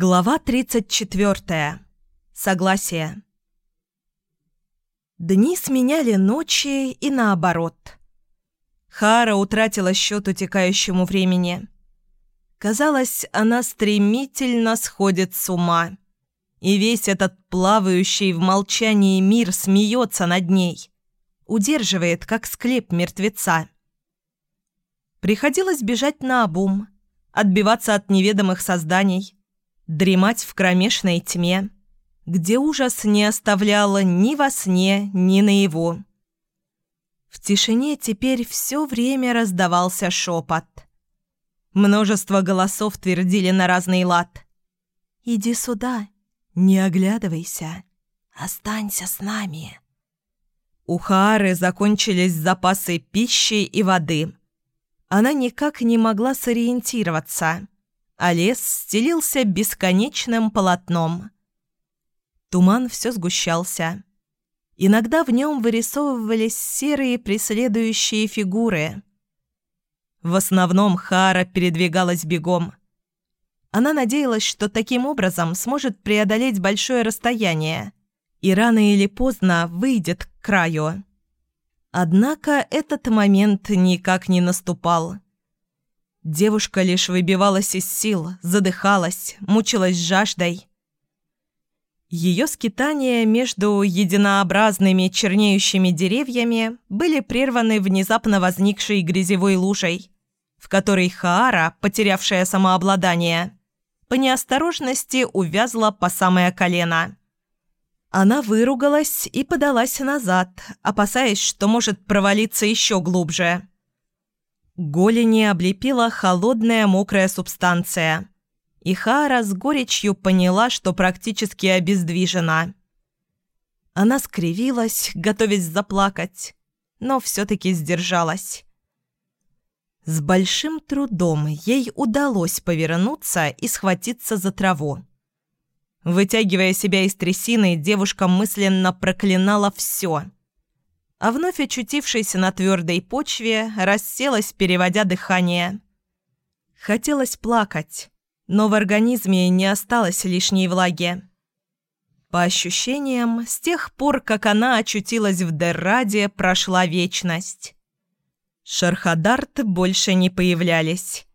Глава 34. Согласие. Дни сменяли ночи и наоборот. Хара утратила счет утекающему времени. Казалось, она стремительно сходит с ума. И весь этот плавающий в молчании мир смеется над ней. Удерживает, как склеп мертвеца. Приходилось бежать на обум, отбиваться от неведомых созданий – дремать в кромешной тьме, где ужас не оставляла ни во сне, ни наяву. В тишине теперь все время раздавался шепот. Множество голосов твердили на разный лад. «Иди сюда, не оглядывайся, останься с нами». У Хаары закончились запасы пищи и воды. Она никак не могла сориентироваться а лес стелился бесконечным полотном. Туман все сгущался. Иногда в нем вырисовывались серые преследующие фигуры. В основном Хара передвигалась бегом. Она надеялась, что таким образом сможет преодолеть большое расстояние и рано или поздно выйдет к краю. Однако этот момент никак не наступал. Девушка лишь выбивалась из сил, задыхалась, мучилась жаждой. Ее скитания между единообразными чернеющими деревьями были прерваны внезапно возникшей грязевой лужей, в которой Хаара, потерявшая самообладание, по неосторожности увязла по самое колено. Она выругалась и подалась назад, опасаясь, что может провалиться еще глубже. Голени облепила холодная мокрая субстанция. И Хара с горечью поняла, что практически обездвижена. Она скривилась, готовясь заплакать, но все-таки сдержалась. С большим трудом ей удалось повернуться и схватиться за траву. Вытягивая себя из трясины, девушка мысленно проклинала все – а вновь очутившись на твердой почве, расселась, переводя дыхание. Хотелось плакать, но в организме не осталось лишней влаги. По ощущениям, с тех пор, как она очутилась в Дерраде, прошла вечность. Шархадарты больше не появлялись.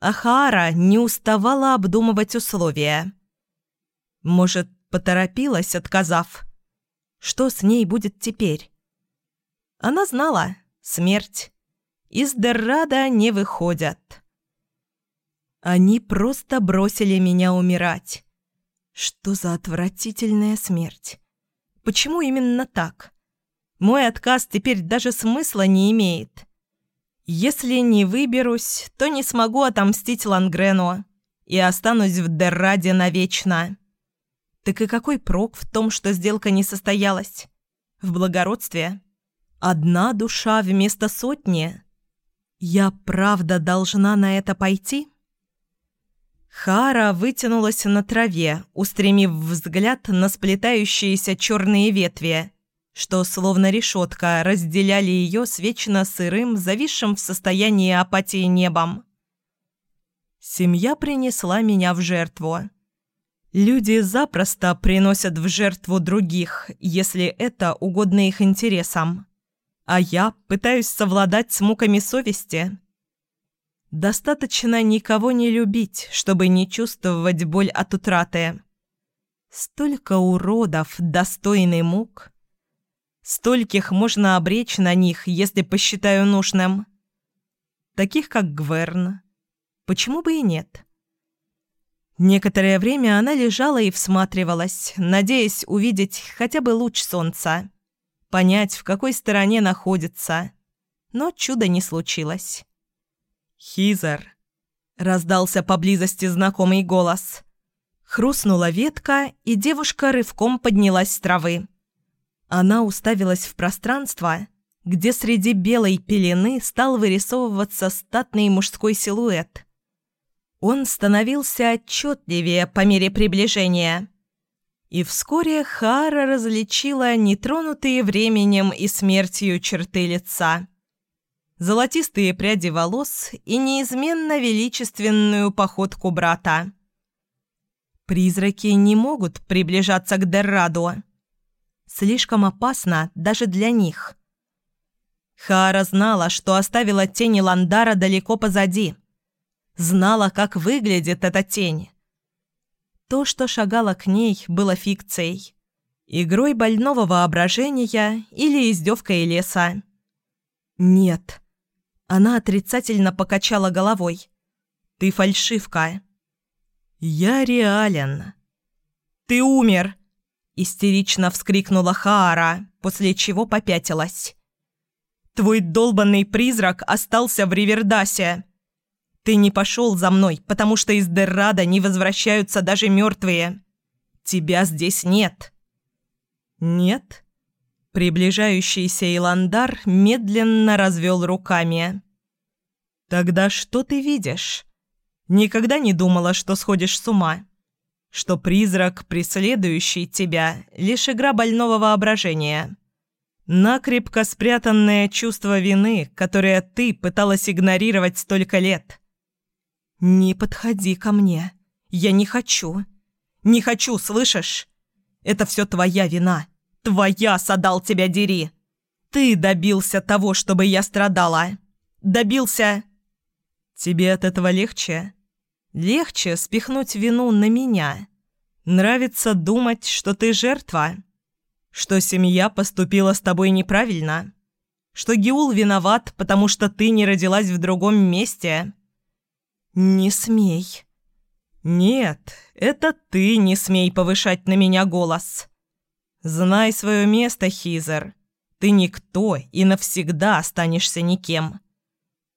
Ахара не уставала обдумывать условия. Может, поторопилась, отказав? Что с ней будет теперь? Она знала – смерть. Из Деррада не выходят. Они просто бросили меня умирать. Что за отвратительная смерть? Почему именно так? Мой отказ теперь даже смысла не имеет. Если не выберусь, то не смогу отомстить Лангрену и останусь в Дерраде навечно. Так и какой прок в том, что сделка не состоялась? В благородстве? Одна душа вместо сотни? Я правда должна на это пойти? Хара вытянулась на траве, устремив взгляд на сплетающиеся черные ветви, что, словно решетка, разделяли ее с вечно сырым, зависшим в состоянии апатии небом. Семья принесла меня в жертву. Люди запросто приносят в жертву других, если это угодно их интересам а я пытаюсь совладать с муками совести. Достаточно никого не любить, чтобы не чувствовать боль от утраты. Столько уродов, достойный мук. Стольких можно обречь на них, если посчитаю нужным. Таких, как Гверн. Почему бы и нет? Некоторое время она лежала и всматривалась, надеясь увидеть хотя бы луч солнца понять, в какой стороне находится. Но чуда не случилось. «Хизер!» — раздался поблизости знакомый голос. Хрустнула ветка, и девушка рывком поднялась с травы. Она уставилась в пространство, где среди белой пелены стал вырисовываться статный мужской силуэт. Он становился отчетливее по мере приближения — и вскоре Хара различила нетронутые временем и смертью черты лица. Золотистые пряди волос и неизменно величественную походку брата. Призраки не могут приближаться к Дерраду. Слишком опасно даже для них. Хара знала, что оставила тень Ландара далеко позади. Знала, как выглядит эта тень. То, что шагало к ней, было фикцией. Игрой больного воображения или издевкой леса. «Нет». Она отрицательно покачала головой. «Ты фальшивка». «Я реален». «Ты умер!» Истерично вскрикнула Хаара, после чего попятилась. Твой долбанный призрак остался в Ривердасе. Ты не пошел за мной, потому что из Деррада не возвращаются даже мертвые. Тебя здесь нет». «Нет?» Приближающийся Иландар медленно развел руками. «Тогда что ты видишь? Никогда не думала, что сходишь с ума? Что призрак, преследующий тебя, лишь игра больного воображения?» Накрепко спрятанное чувство вины, которое ты пыталась игнорировать столько лет. «Не подходи ко мне. Я не хочу. Не хочу, слышишь? Это все твоя вина. Твоя, Садал, тебя дери. Ты добился того, чтобы я страдала. Добился...» «Тебе от этого легче?» «Легче спихнуть вину на меня. Нравится думать, что ты жертва?» Что семья поступила с тобой неправильно? Что Геул виноват, потому что ты не родилась в другом месте? Не смей. Нет, это ты не смей повышать на меня голос. Знай свое место, Хизер. Ты никто и навсегда останешься никем.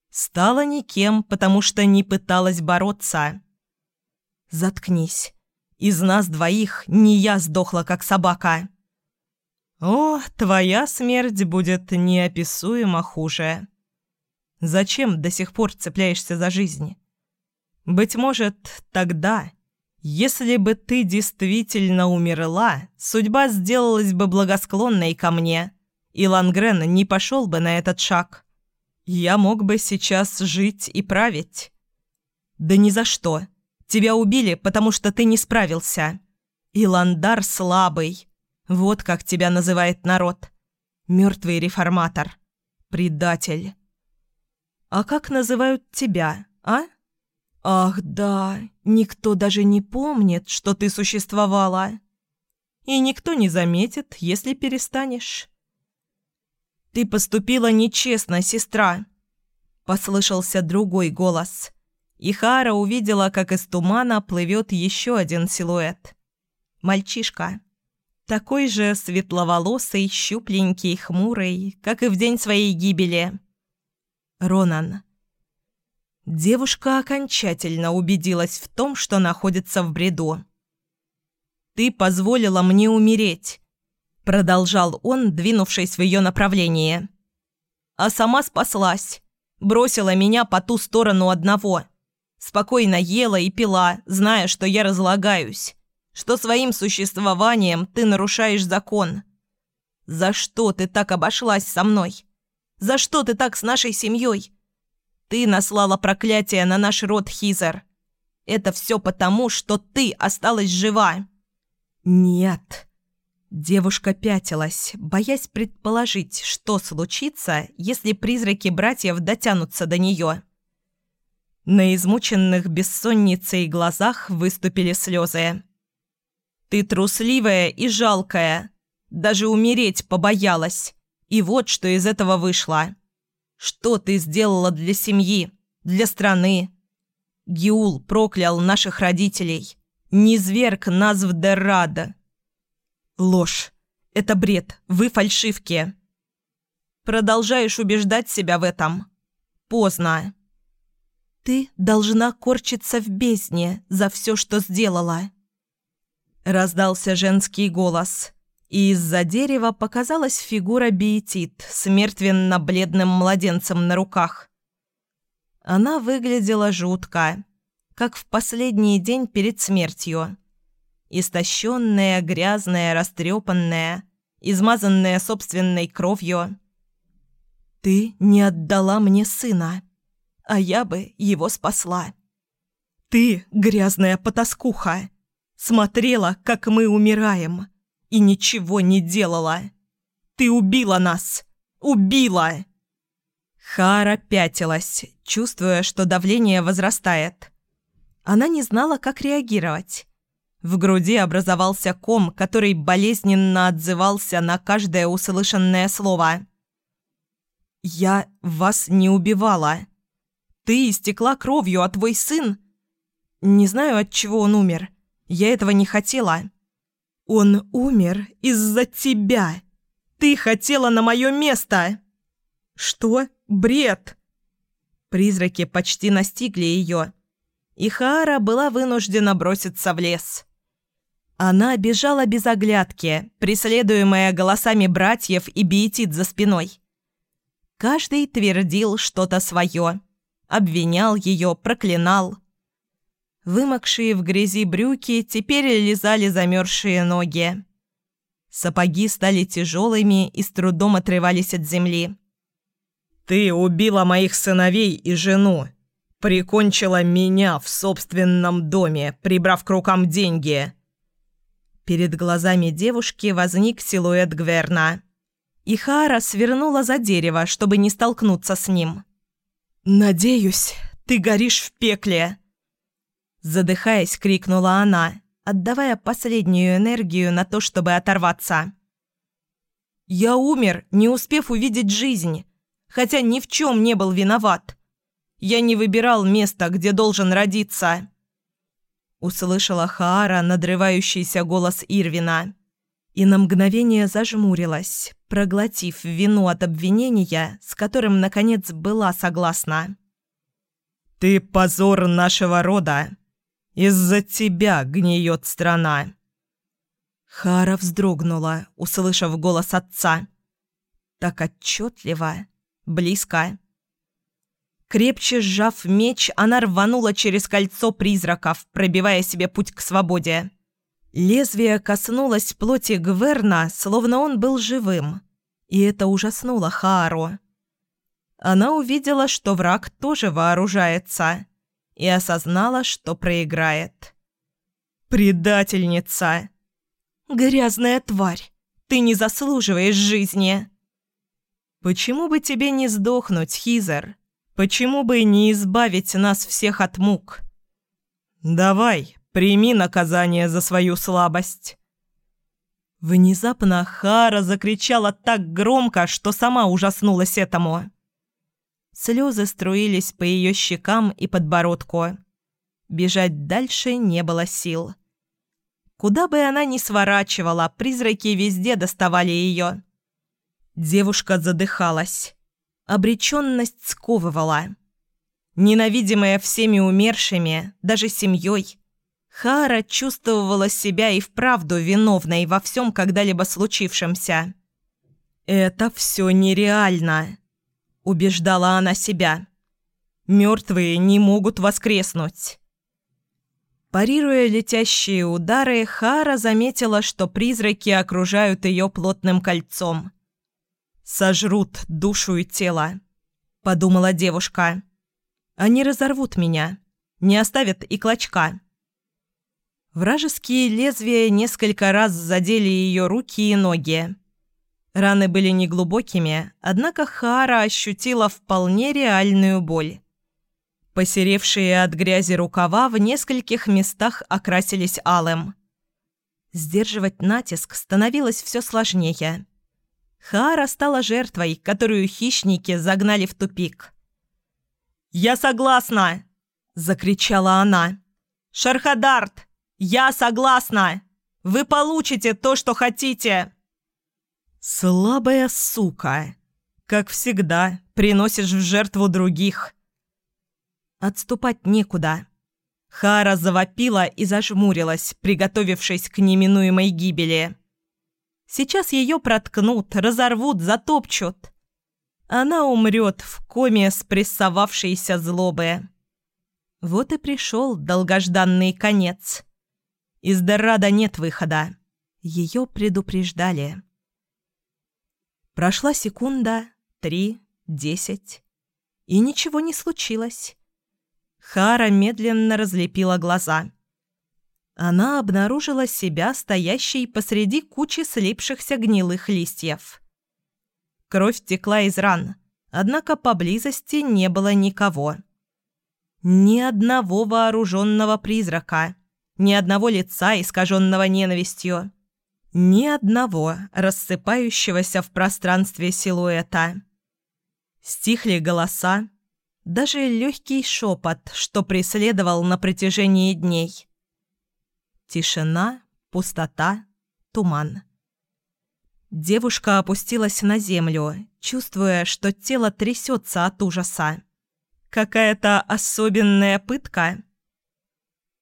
Стала никем, потому что не пыталась бороться. Заткнись. Из нас двоих не я сдохла, как собака. О, твоя смерть будет неописуемо хуже. Зачем до сих пор цепляешься за жизнь? Быть может, тогда, если бы ты действительно умерла, судьба сделалась бы благосклонной ко мне, и Лангрен не пошел бы на этот шаг. Я мог бы сейчас жить и править. Да ни за что. Тебя убили, потому что ты не справился. Иландар слабый. Вот как тебя называет народ. Мертвый реформатор. Предатель. А как называют тебя, а? Ах, да, никто даже не помнит, что ты существовала. И никто не заметит, если перестанешь. Ты поступила нечестно, сестра. Послышался другой голос. И Хара увидела, как из тумана плывет еще один силуэт. Мальчишка. Такой же светловолосый, щупленький, хмурый, как и в день своей гибели. Ронан. Девушка окончательно убедилась в том, что находится в бреду. «Ты позволила мне умереть», — продолжал он, двинувшись в ее направлении. «А сама спаслась, бросила меня по ту сторону одного. Спокойно ела и пила, зная, что я разлагаюсь что своим существованием ты нарушаешь закон. За что ты так обошлась со мной? За что ты так с нашей семьей? Ты наслала проклятие на наш род Хизер. Это все потому, что ты осталась жива. Нет. Девушка пятилась, боясь предположить, что случится, если призраки братьев дотянутся до нее. На измученных бессонницей глазах выступили слезы. Ты трусливая и жалкая. Даже умереть побоялась. И вот что из этого вышло. Что ты сделала для семьи, для страны? Гиул проклял наших родителей. Низверг нас в Деррада. Ложь. Это бред. Вы фальшивки. Продолжаешь убеждать себя в этом. Поздно. Ты должна корчиться в бездне за все, что сделала. Раздался женский голос, и из-за дерева показалась фигура Биетит с мертвенно-бледным младенцем на руках. Она выглядела жутко, как в последний день перед смертью. Истощенная, грязная, растрепанная, измазанная собственной кровью. «Ты не отдала мне сына, а я бы его спасла. Ты, грязная потаскуха!» Смотрела, как мы умираем, и ничего не делала. Ты убила нас! Убила!» Хара пятилась, чувствуя, что давление возрастает. Она не знала, как реагировать. В груди образовался ком, который болезненно отзывался на каждое услышанное слово. «Я вас не убивала. Ты истекла кровью, а твой сын...» «Не знаю, от чего он умер. Я этого не хотела». «Он умер из-за тебя. Ты хотела на мое место!» «Что? Бред!» Призраки почти настигли ее, и Хаара была вынуждена броситься в лес. Она бежала без оглядки, преследуемая голосами братьев и биетит за спиной. Каждый твердил что-то свое, обвинял ее, проклинал. Вымокшие в грязи брюки теперь лизали замерзшие ноги. Сапоги стали тяжелыми и с трудом отрывались от земли. «Ты убила моих сыновей и жену, прикончила меня в собственном доме, прибрав к рукам деньги». Перед глазами девушки возник силуэт Гверна. И Хара свернула за дерево, чтобы не столкнуться с ним. «Надеюсь, ты горишь в пекле!» Задыхаясь, крикнула она, отдавая последнюю энергию на то, чтобы оторваться. «Я умер, не успев увидеть жизнь, хотя ни в чем не был виноват. Я не выбирал место, где должен родиться». Услышала Хаара надрывающийся голос Ирвина и на мгновение зажмурилась, проглотив вину от обвинения, с которым, наконец, была согласна. «Ты позор нашего рода!» Из-за тебя гниет страна!» Хара вздрогнула, услышав голос отца. Так отчетливо, близко. Крепче сжав меч, она рванула через кольцо призраков, пробивая себе путь к свободе. Лезвие коснулось плоти Гверна, словно он был живым, и это ужаснуло Хаару. Она увидела, что враг тоже вооружается и осознала, что проиграет. «Предательница! Грязная тварь! Ты не заслуживаешь жизни!» «Почему бы тебе не сдохнуть, Хизер? Почему бы не избавить нас всех от мук?» «Давай, прими наказание за свою слабость!» Внезапно Хара закричала так громко, что сама ужаснулась этому. Слезы струились по ее щекам и подбородку. Бежать дальше не было сил. Куда бы она ни сворачивала, призраки везде доставали ее. Девушка задыхалась. Обреченность сковывала. Ненавидимая всеми умершими, даже семьей, Хара чувствовала себя и вправду виновной во всем когда-либо случившемся. «Это все нереально!» Убеждала она себя. Мертвые не могут воскреснуть. Парируя летящие удары, Хара заметила, что призраки окружают ее плотным кольцом. «Сожрут душу и тело», — подумала девушка. «Они разорвут меня, не оставят и клочка». Вражеские лезвия несколько раз задели ее руки и ноги. Раны были неглубокими, однако Хара ощутила вполне реальную боль. Посеревшие от грязи рукава в нескольких местах окрасились алым. Сдерживать натиск становилось все сложнее. Хара стала жертвой, которую хищники загнали в тупик. «Я согласна!» – закричала она. «Шархадарт! Я согласна! Вы получите то, что хотите!» «Слабая сука! Как всегда, приносишь в жертву других!» Отступать некуда. Хара завопила и зажмурилась, приготовившись к неминуемой гибели. Сейчас ее проткнут, разорвут, затопчут. Она умрет в коме спрессовавшейся злобы. Вот и пришел долгожданный конец. Из Дорада нет выхода. Ее предупреждали. Прошла секунда, три, десять. И ничего не случилось. Хара медленно разлепила глаза. она обнаружила себя стоящей посреди кучи слипшихся гнилых листьев. Кровь текла из ран, однако поблизости не было никого. Ни одного вооруженного призрака, ни одного лица, искаженного ненавистью, ни одного рассыпающегося в пространстве силуэта. Стихли голоса, даже легкий шепот, что преследовал на протяжении дней. Тишина, пустота, туман. Девушка опустилась на землю, чувствуя, что тело трясется от ужаса. Какая-то особенная пытка?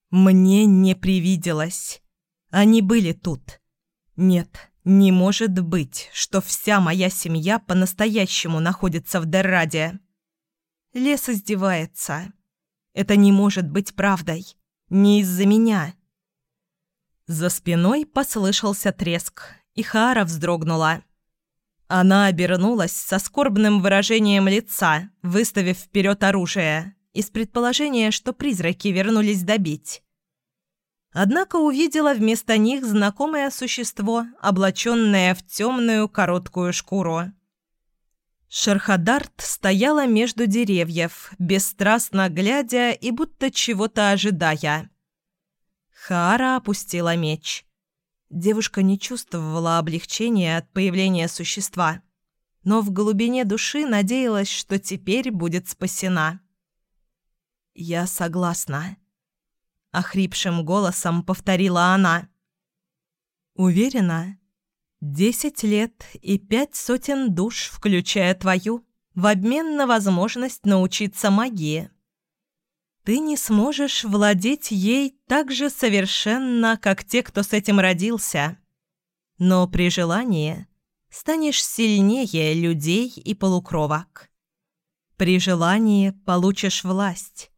Мне не привиделось. Они были тут. Нет, не может быть, что вся моя семья по-настоящему находится в Дерраде. Лес издевается. Это не может быть правдой. Не из-за меня. За спиной послышался треск, и Хара вздрогнула. Она обернулась со скорбным выражением лица, выставив вперед оружие, из предположения, что призраки вернулись добить. Однако увидела вместо них знакомое существо, облаченное в темную короткую шкуру. Шерхадарт стояла между деревьев, бесстрастно глядя и будто чего-то ожидая. Хара опустила меч. Девушка не чувствовала облегчения от появления существа, но в глубине души надеялась, что теперь будет спасена. «Я согласна», — охрипшим голосом повторила она. «Уверена? Десять лет и пять сотен душ, включая твою, в обмен на возможность научиться магии» ты не сможешь владеть ей так же совершенно, как те, кто с этим родился. Но при желании станешь сильнее людей и полукровок. При желании получишь власть,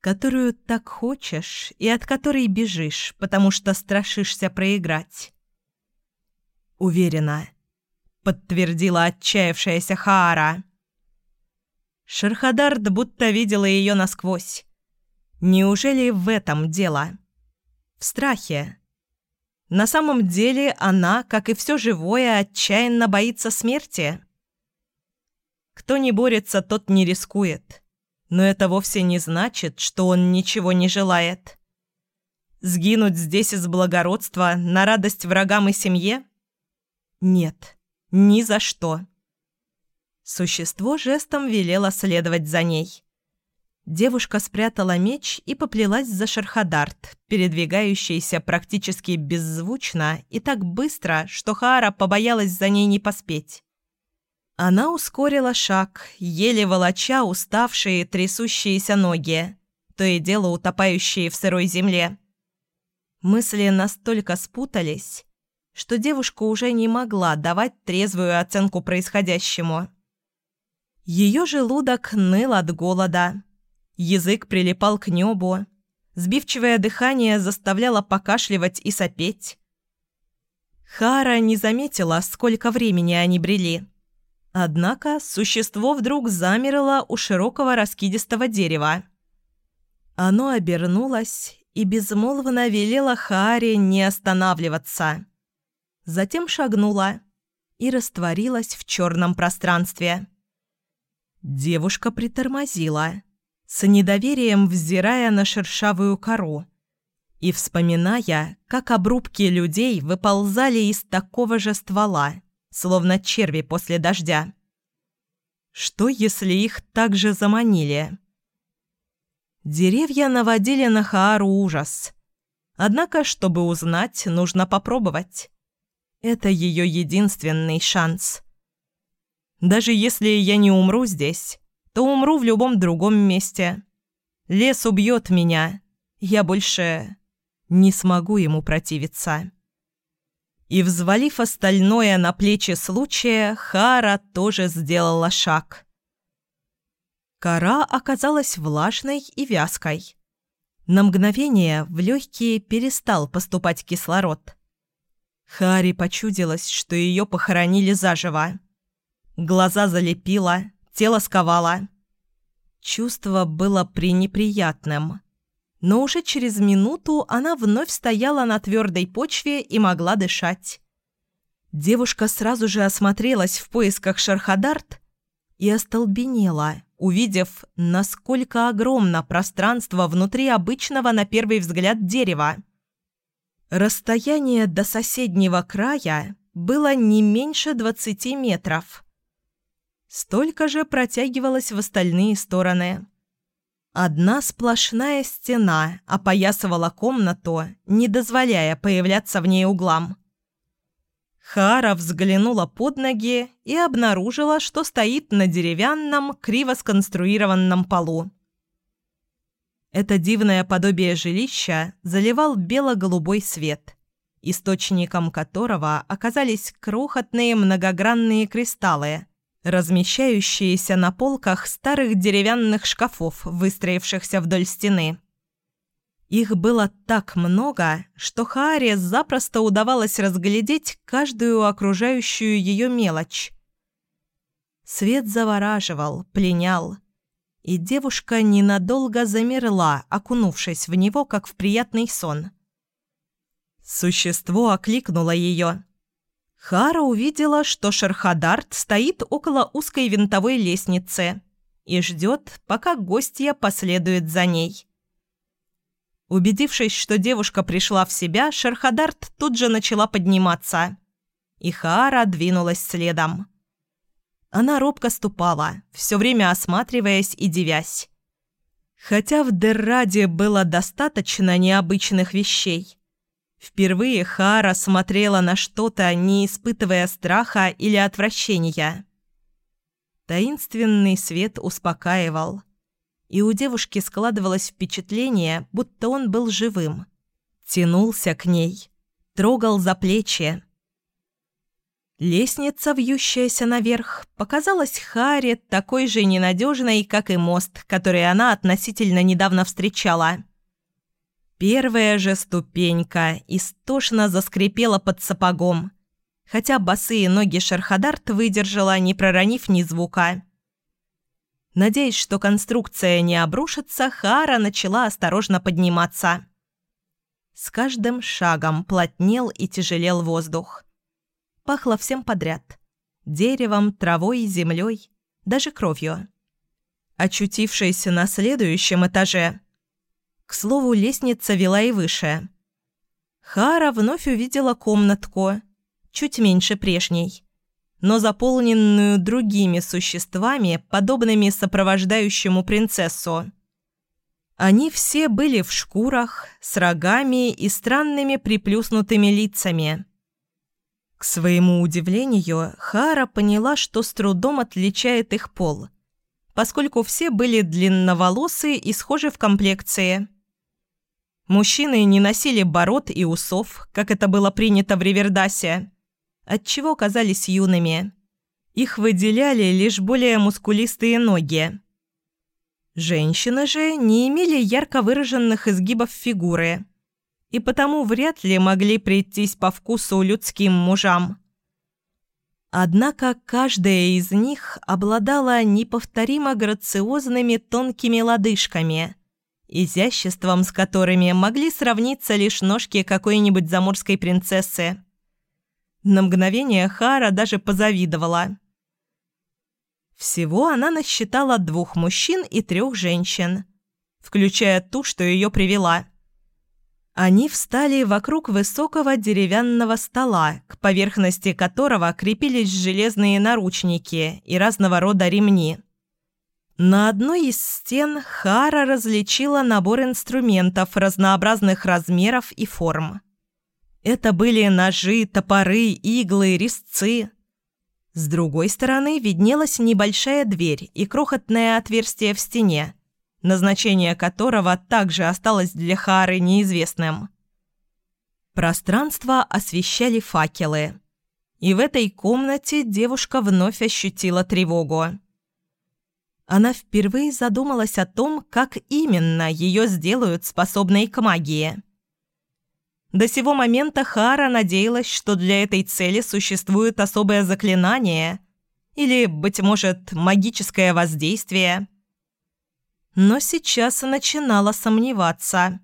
которую так хочешь и от которой бежишь, потому что страшишься проиграть. Уверена, подтвердила отчаявшаяся Хаара. Шерхадард будто видела ее насквозь Неужели в этом дело? В страхе. На самом деле она, как и все живое, отчаянно боится смерти. Кто не борется, тот не рискует. Но это вовсе не значит, что он ничего не желает. Сгинуть здесь из благородства на радость врагам и семье? Нет, ни за что. Существо жестом велело следовать за ней. Девушка спрятала меч и поплелась за Шархадарт, передвигающийся практически беззвучно и так быстро, что Хаара побоялась за ней не поспеть. Она ускорила шаг, еле волоча уставшие трясущиеся ноги, то и дело утопающие в сырой земле. Мысли настолько спутались, что девушка уже не могла давать трезвую оценку происходящему. Ее желудок ныл от голода, Язык прилипал к небу. Сбивчивое дыхание заставляло покашливать и сопеть. Хара не заметила, сколько времени они брели. Однако существо вдруг замерло у широкого раскидистого дерева. Оно обернулось и безмолвно велело Харе не останавливаться. Затем шагнула и растворилась в черном пространстве. Девушка притормозила с недоверием взирая на шершавую кору и вспоминая, как обрубки людей выползали из такого же ствола, словно черви после дождя. Что, если их также заманили? Деревья наводили на Хаару ужас. Однако, чтобы узнать, нужно попробовать. Это ее единственный шанс. Даже если я не умру здесь, то умру в любом другом месте. Лес убьет меня. Я больше не смогу ему противиться. И, взвалив остальное на плечи случая, Хара тоже сделала шаг. Кора оказалась влажной и вязкой. На мгновение в легкие перестал поступать кислород. Хари почудилось, что ее похоронили заживо. Глаза залепило, тело сковало. Чувство было пренеприятным. Но уже через минуту она вновь стояла на твердой почве и могла дышать. Девушка сразу же осмотрелась в поисках Шархадарт и остолбенела, увидев, насколько огромно пространство внутри обычного на первый взгляд дерева. Расстояние до соседнего края было не меньше 20 метров. Столько же протягивалось в остальные стороны. Одна сплошная стена опоясывала комнату, не дозволяя появляться в ней углам. Хара взглянула под ноги и обнаружила, что стоит на деревянном, криво сконструированном полу. Это дивное подобие жилища заливал бело-голубой свет, источником которого оказались крохотные многогранные кристаллы, размещающиеся на полках старых деревянных шкафов, выстроившихся вдоль стены. Их было так много, что Хааре запросто удавалось разглядеть каждую окружающую ее мелочь. Свет завораживал, пленял, и девушка ненадолго замерла, окунувшись в него, как в приятный сон. Существо окликнуло ее. Хара увидела, что Шерхадарт стоит около узкой винтовой лестницы и ждет, пока гостья последует за ней. Убедившись, что девушка пришла в себя, Шерхадарт тут же начала подниматься. И Хаара двинулась следом. Она робко ступала, все время осматриваясь и девясь. Хотя в Дерраде было достаточно необычных вещей. Впервые Хара смотрела на что-то, не испытывая страха или отвращения. Таинственный свет успокаивал – и у девушки складывалось впечатление, будто он был живым. Тянулся к ней, трогал за плечи. Лестница, вьющаяся наверх, показалась Харе такой же ненадежной, как и мост, который она относительно недавно встречала. Первая же ступенька истошно заскрипела под сапогом, хотя босые ноги Шерхадарт выдержала, не проронив ни звука. Надеясь, что конструкция не обрушится, Хара начала осторожно подниматься. С каждым шагом плотнел и тяжелел воздух. Пахло всем подряд. Деревом, травой, землей, даже кровью. Очутившись на следующем этаже... К слову, лестница вела и выше. Хара вновь увидела комнатку, чуть меньше прежней но заполненную другими существами, подобными сопровождающему принцессу. Они все были в шкурах, с рогами и странными приплюснутыми лицами. К своему удивлению, Хара поняла, что с трудом отличает их пол, поскольку все были длинноволосые и схожи в комплекции. Мужчины не носили бород и усов, как это было принято в Ривердасе, отчего казались юными. Их выделяли лишь более мускулистые ноги. Женщины же не имели ярко выраженных изгибов фигуры и потому вряд ли могли прийтись по вкусу людским мужам. Однако каждая из них обладала неповторимо грациозными тонкими лодыжками, изяществом с которыми могли сравниться лишь ножки какой-нибудь заморской принцессы. На мгновение Хара даже позавидовала. Всего она насчитала двух мужчин и трех женщин, включая ту, что ее привела. Они встали вокруг высокого деревянного стола, к поверхности которого крепились железные наручники и разного рода ремни. На одной из стен Хара различила набор инструментов разнообразных размеров и форм. Это были ножи, топоры, иглы, резцы. С другой стороны виднелась небольшая дверь и крохотное отверстие в стене, назначение которого также осталось для Хары неизвестным. Пространство освещали факелы. И в этой комнате девушка вновь ощутила тревогу. Она впервые задумалась о том, как именно ее сделают способной к магии. До сего момента Хара надеялась, что для этой цели существует особое заклинание или, быть может, магическое воздействие. но сейчас начинала сомневаться.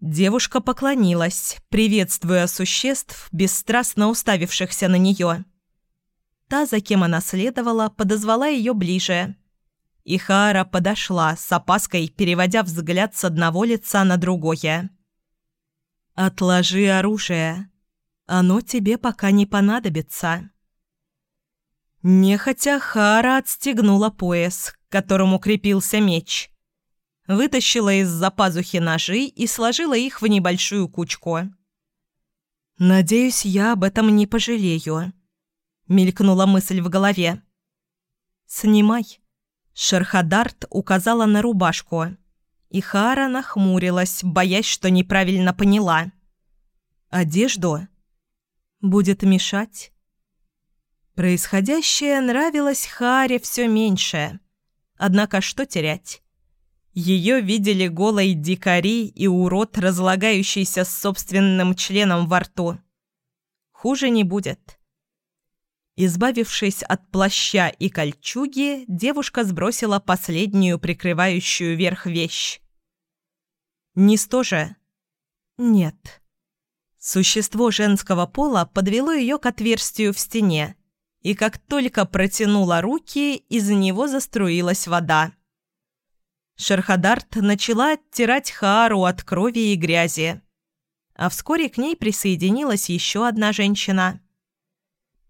Девушка поклонилась, приветствуя существ, бесстрастно уставившихся на нее. Та, за кем она следовала, подозвала ее ближе. И Хаара подошла, с опаской переводя взгляд с одного лица на другое. «Отложи оружие. Оно тебе пока не понадобится». Нехотя Хара отстегнула пояс, к которому крепился меч. Вытащила из-за пазухи ножи и сложила их в небольшую кучку. «Надеюсь, я об этом не пожалею», — мелькнула мысль в голове. «Снимай». Шерхадарт указала на рубашку. И Хара нахмурилась, боясь, что неправильно поняла. «Одежду?» «Будет мешать?» Происходящее нравилось Харе все меньше. Однако что терять? Ее видели голой дикари и урод, разлагающийся с собственным членом во рту. Хуже не будет. Избавившись от плаща и кольчуги, девушка сбросила последнюю прикрывающую верх вещь. «Низ тоже?» «Нет». Существо женского пола подвело ее к отверстию в стене, и как только протянула руки, из него заструилась вода. Шерхадарт начала оттирать Хаару от крови и грязи, а вскоре к ней присоединилась еще одна женщина.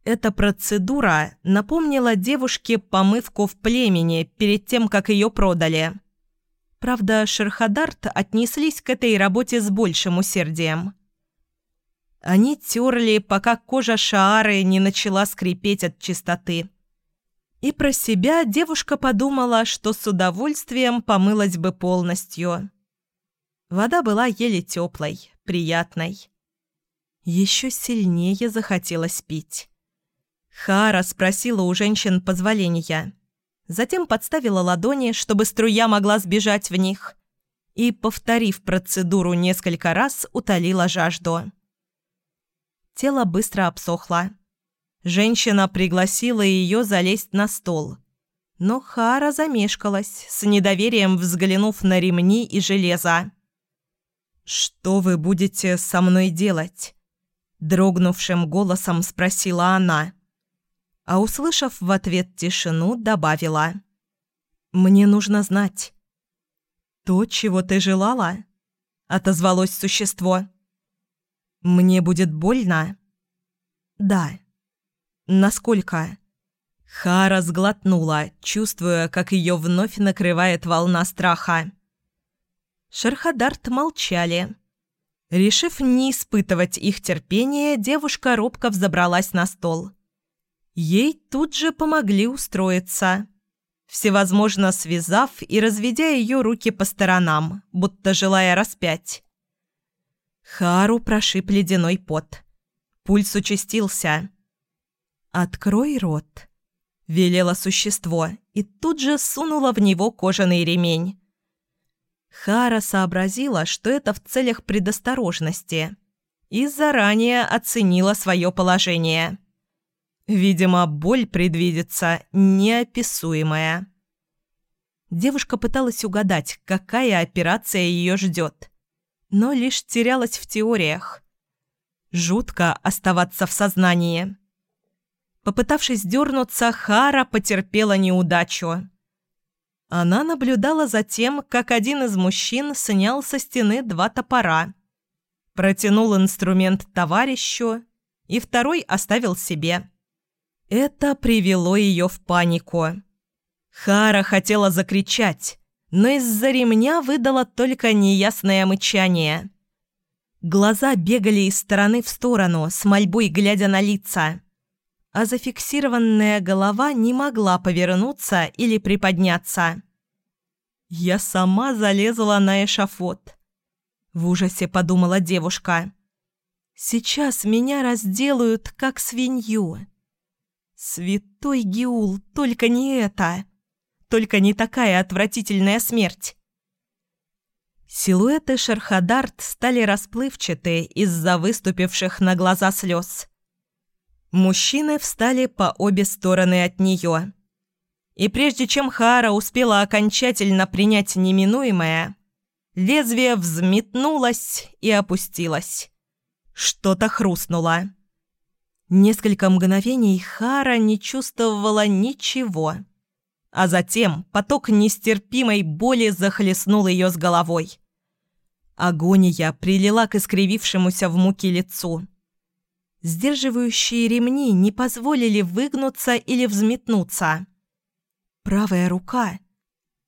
Эта процедура напомнила девушке помывку в племени перед тем, как ее продали. Правда, Шерхадарт отнеслись к этой работе с большим усердием. Они терли, пока кожа Шаары не начала скрипеть от чистоты. И про себя девушка подумала, что с удовольствием помылась бы полностью. Вода была еле теплой, приятной. Еще сильнее захотелось пить. Хара спросила у женщин позволения. Затем подставила ладони, чтобы струя могла сбежать в них. И, повторив процедуру несколько раз, утолила жажду. Тело быстро обсохло. Женщина пригласила ее залезть на стол. Но Хара замешкалась, с недоверием взглянув на ремни и железо. «Что вы будете со мной делать?» Дрогнувшим голосом спросила она. А услышав в ответ тишину, добавила. «Мне нужно знать». «То, чего ты желала?» Отозвалось существо. «Мне будет больно?» «Да». «Насколько?» Хара сглотнула, чувствуя, как ее вновь накрывает волна страха. Шерхадарт молчали. Решив не испытывать их терпения, девушка робко взобралась на стол. Ей тут же помогли устроиться, всевозможно связав и разведя ее руки по сторонам, будто желая распять. Хару прошиб ледяной пот. Пульс участился. «Открой рот», — велело существо, и тут же сунула в него кожаный ремень. Хара сообразила, что это в целях предосторожности, и заранее оценила свое положение. Видимо, боль предвидится неописуемая. Девушка пыталась угадать, какая операция ее ждет но лишь терялась в теориях. Жутко оставаться в сознании. Попытавшись дернуться, Хара потерпела неудачу. Она наблюдала за тем, как один из мужчин снял со стены два топора, протянул инструмент товарищу и второй оставил себе. Это привело ее в панику. Хара хотела закричать, но из-за ремня выдала только неясное мычание. Глаза бегали из стороны в сторону, с мольбой глядя на лица. А зафиксированная голова не могла повернуться или приподняться. «Я сама залезла на эшафот», — в ужасе подумала девушка. «Сейчас меня разделают, как свинью». «Святой Геул, только не это!» Только не такая отвратительная смерть. Силуэты Шерхадарт стали расплывчаты из-за выступивших на глаза слез. Мужчины встали по обе стороны от нее. И прежде чем Хара успела окончательно принять неминуемое, лезвие взметнулось и опустилось. Что-то хрустнуло. Несколько мгновений Хара не чувствовала ничего. А затем поток нестерпимой боли захлестнул ее с головой. Агония прилила к искривившемуся в муке лицу. Сдерживающие ремни не позволили выгнуться или взметнуться. Правая рука.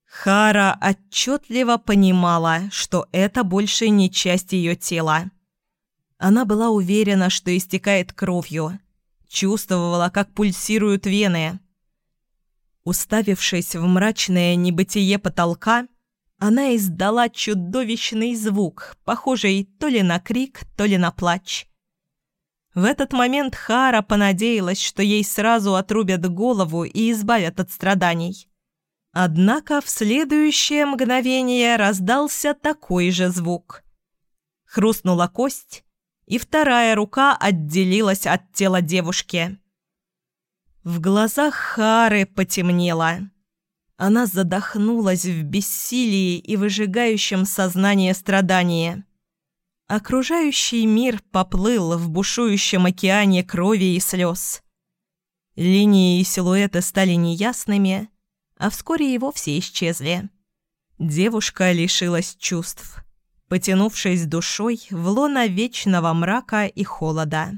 Хара отчетливо понимала, что это больше не часть ее тела. Она была уверена, что истекает кровью. Чувствовала, как пульсируют вены. Уставившись в мрачное небытие потолка, она издала чудовищный звук, похожий то ли на крик, то ли на плач. В этот момент Хара понадеялась, что ей сразу отрубят голову и избавят от страданий. Однако в следующее мгновение раздался такой же звук. Хрустнула кость, и вторая рука отделилась от тела девушки. В глазах Хары потемнело. Она задохнулась в бессилии и выжигающем сознание страдании. Окружающий мир поплыл в бушующем океане крови и слез. Линии и силуэты стали неясными, а вскоре и вовсе исчезли. Девушка лишилась чувств, потянувшись душой в лоно вечного мрака и холода.